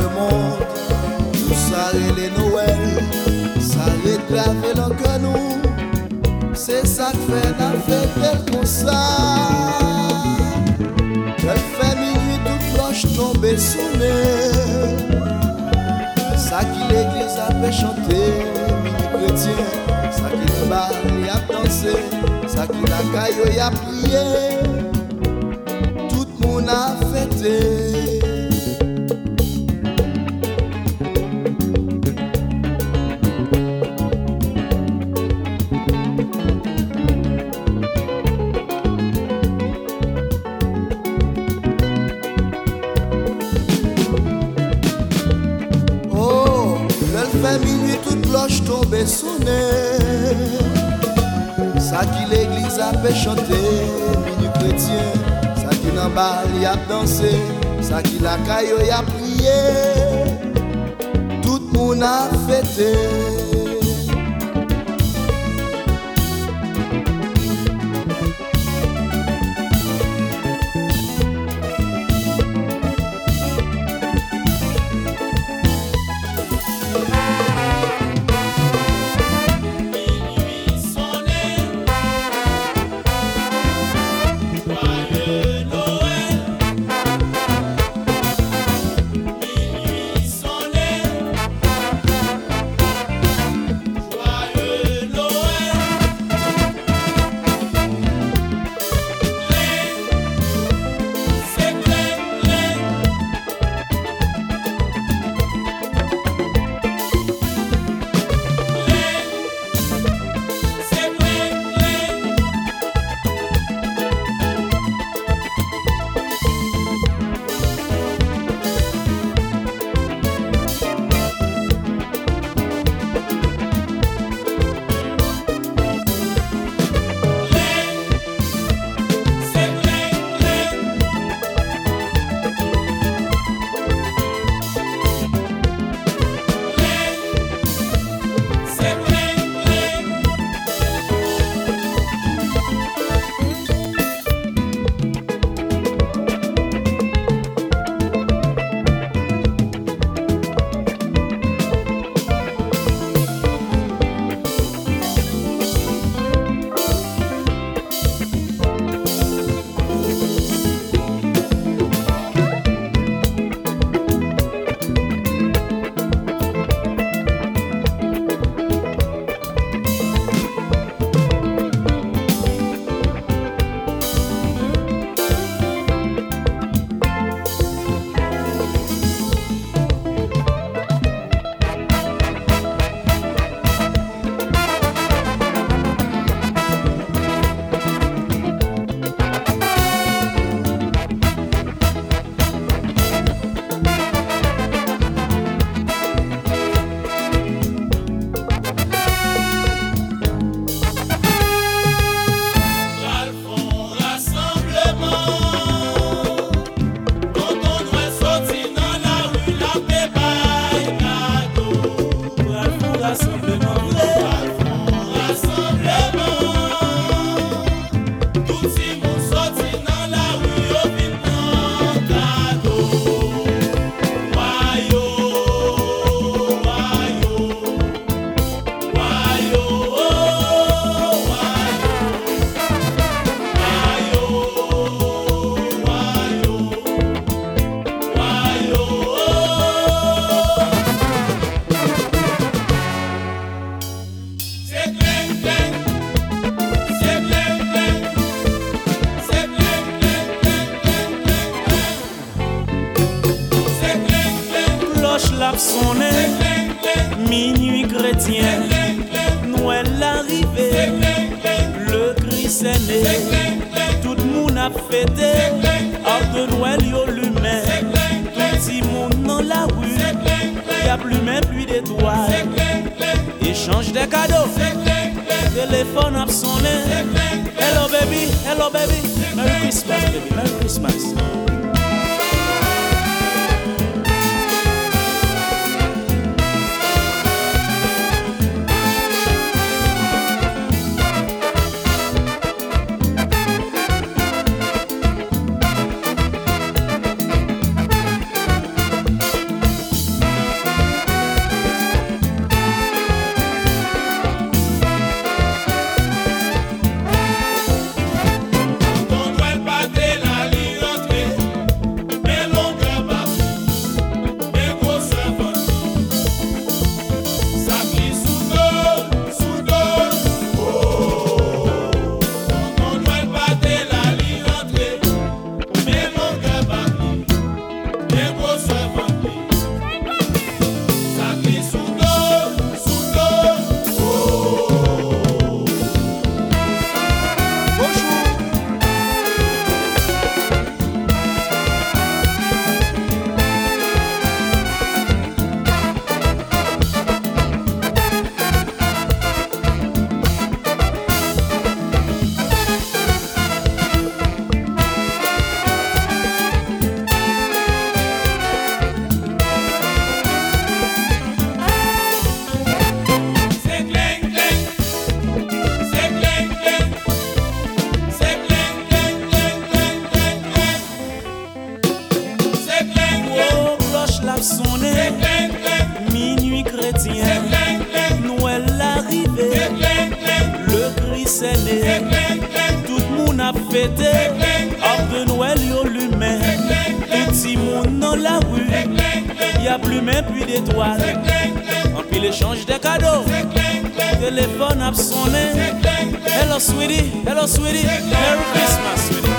le monde. Tout ça et les Noël, ça réclame dans nous. C'est ça que fait la fête comme ça. Elle fait minuit, toute cloche tombée sonner. Ça qui l'église a fait chanter, mini chrétien. Ça qui le bar y a dansé, ça qui la caille y a prié. Tout le monde a fêté. Fait minuit, toute cloche tombée sonner. Ça qui l'église a fait chanter, minuit chrétien. Ça qui n'en balle y a dansé, ça qui la caille y a prié. Tout le monde a fêté. Cloche l'a sonné, minuit chrétien, Noël arrivé, le Christ est né, tout le monde a fêté, hors de Noël yo lumière, tout le monde dans la rue, y a plus même pluie d'étoiles, échange des cadeaux, téléphone a sonné, hello baby, hello baby, Merry Christmas baby, Merry Christmas. Hors de Noël yo lumière. Tout le monde dans la rue, y a plus même plus d'étoiles. En pile échange de cadeaux, téléphone a sonné. Hello sweetie, hello sweetie, Merry Christmas sweetie.